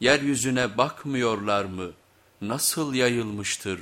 Yeryüzüne bakmıyorlar mı? Nasıl yayılmıştır?